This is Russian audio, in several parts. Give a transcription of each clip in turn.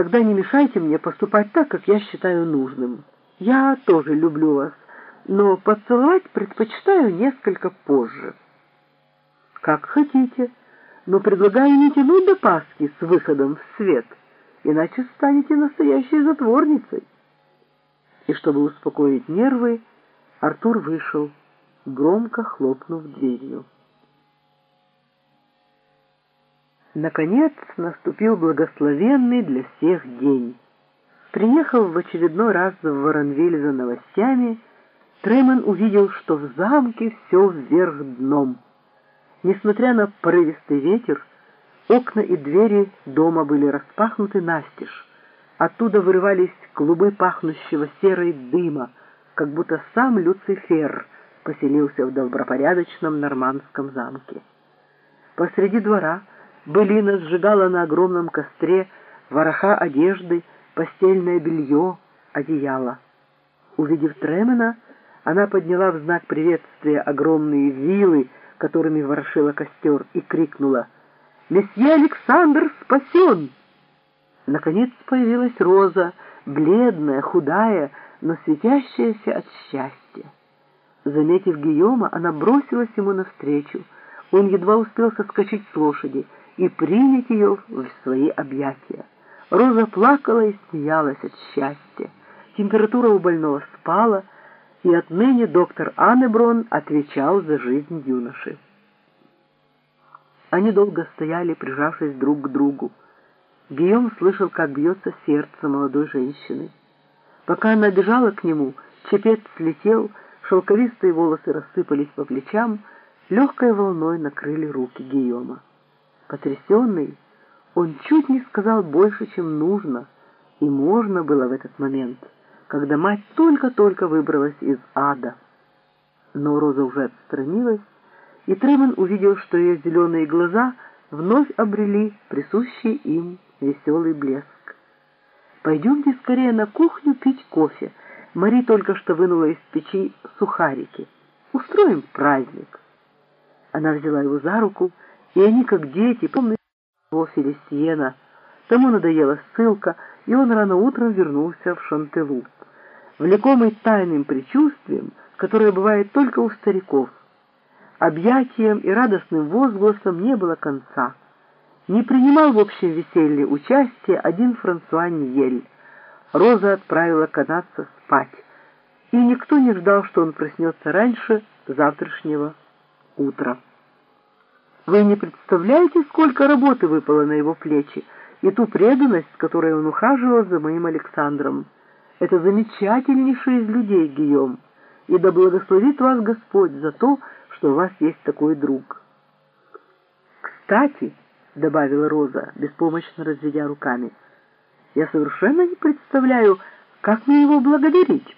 Тогда не мешайте мне поступать так, как я считаю нужным. Я тоже люблю вас, но поцеловать предпочитаю несколько позже. Как хотите, но предлагаю не тянуть до Пасхи с выходом в свет, иначе станете настоящей затворницей. И чтобы успокоить нервы, Артур вышел, громко хлопнув дверью. Наконец наступил благословенный для всех день. Приехав в очередной раз в Воронвиль за новостями, Трейман увидел, что в замке все вверх дном. Несмотря на порывистый ветер, окна и двери дома были распахнуты настежь. Оттуда вырывались клубы пахнущего серой дыма, как будто сам Люцифер поселился в добропорядочном нормандском замке. Посреди двора Былина сжигала на огромном костре вороха одежды, постельное белье, одеяло. Увидев Тремена, она подняла в знак приветствия огромные вилы, которыми ворошила костер, и крикнула «Месье Александр спасен!» Наконец появилась Роза, бледная, худая, но светящаяся от счастья. Заметив Гийома, она бросилась ему навстречу. Он едва успел соскочить с лошади — и принять ее в свои объятия. Роза плакала и смеялась от счастья. Температура у больного спала, и отныне доктор Аннеброн отвечал за жизнь юноши. Они долго стояли, прижавшись друг к другу. Гийом слышал, как бьется сердце молодой женщины. Пока она бежала к нему, чепец слетел, шелковистые волосы рассыпались по плечам, легкой волной накрыли руки Гийома. Потрясенный, он чуть не сказал больше, чем нужно, и можно было в этот момент, когда мать только-только выбралась из ада. Но Роза уже отстранилась, и Тремон увидел, что ее зеленые глаза вновь обрели присущий им веселый блеск. «Пойдемте скорее на кухню пить кофе. Мари только что вынула из печи сухарики. Устроим праздник». Она взяла его за руку и они, как дети, помнят его Фелисиена. Тому надоела ссылка, и он рано утром вернулся в Шантелу. Влекомый тайным предчувствием, которое бывает только у стариков. Объятием и радостным возгласом не было конца. Не принимал в общем веселье участие один Франсуа Ниель. Роза отправила канадца спать, и никто не ждал, что он проснется раньше завтрашнего утра. Вы не представляете, сколько работы выпало на его плечи, и ту преданность, с которой он ухаживал за моим Александром. Это замечательнейший из людей, Гийом, и да благословит вас Господь за то, что у вас есть такой друг. «Кстати», — добавила Роза, беспомощно разведя руками, — «я совершенно не представляю, как мне его благодарить».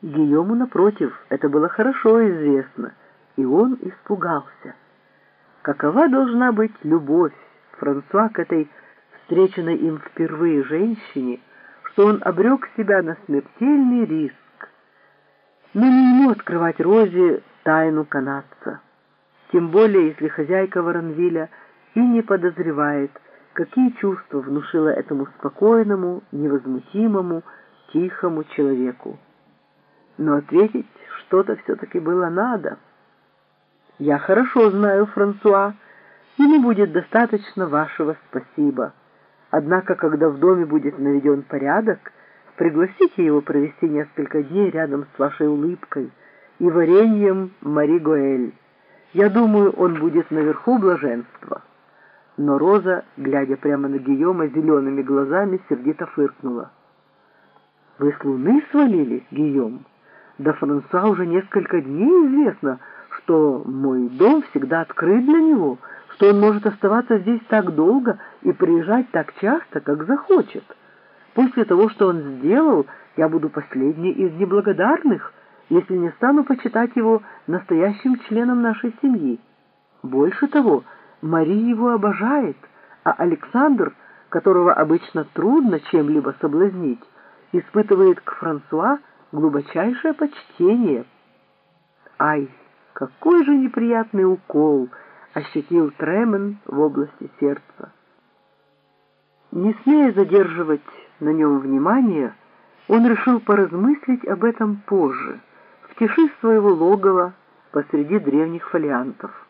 Гийому, напротив, это было хорошо известно, и он испугался какова должна быть любовь Франсуа к этой встреченной им впервые женщине, что он обрек себя на смертельный риск. Но не ему открывать Розе тайну канадца, тем более если хозяйка Воронвиля и не подозревает, какие чувства внушила этому спокойному, невозмутимому, тихому человеку. Но ответить что-то все-таки было надо — я хорошо знаю Франсуа. Ему будет достаточно вашего спасибо. Однако, когда в доме будет наведен порядок, пригласите его провести несколько дней рядом с вашей улыбкой и вареньем Мари Гоэль. Я думаю, он будет наверху блаженства». Но Роза, глядя прямо на Гийома зелеными глазами, сердито фыркнула. «Вы с луны свалились, Гийом? Да Франсуа уже несколько дней известно, что мой дом всегда открыт для него, что он может оставаться здесь так долго и приезжать так часто, как захочет. После того, что он сделал, я буду последней из неблагодарных, если не стану почитать его настоящим членом нашей семьи. Больше того, Мари его обожает, а Александр, которого обычно трудно чем-либо соблазнить, испытывает к Франсуа глубочайшее почтение. Ай! Какой же неприятный укол ощутил Тремен в области сердца. Не смея задерживать на нем внимание, он решил поразмыслить об этом позже, в тиши своего логова посреди древних фолиантов.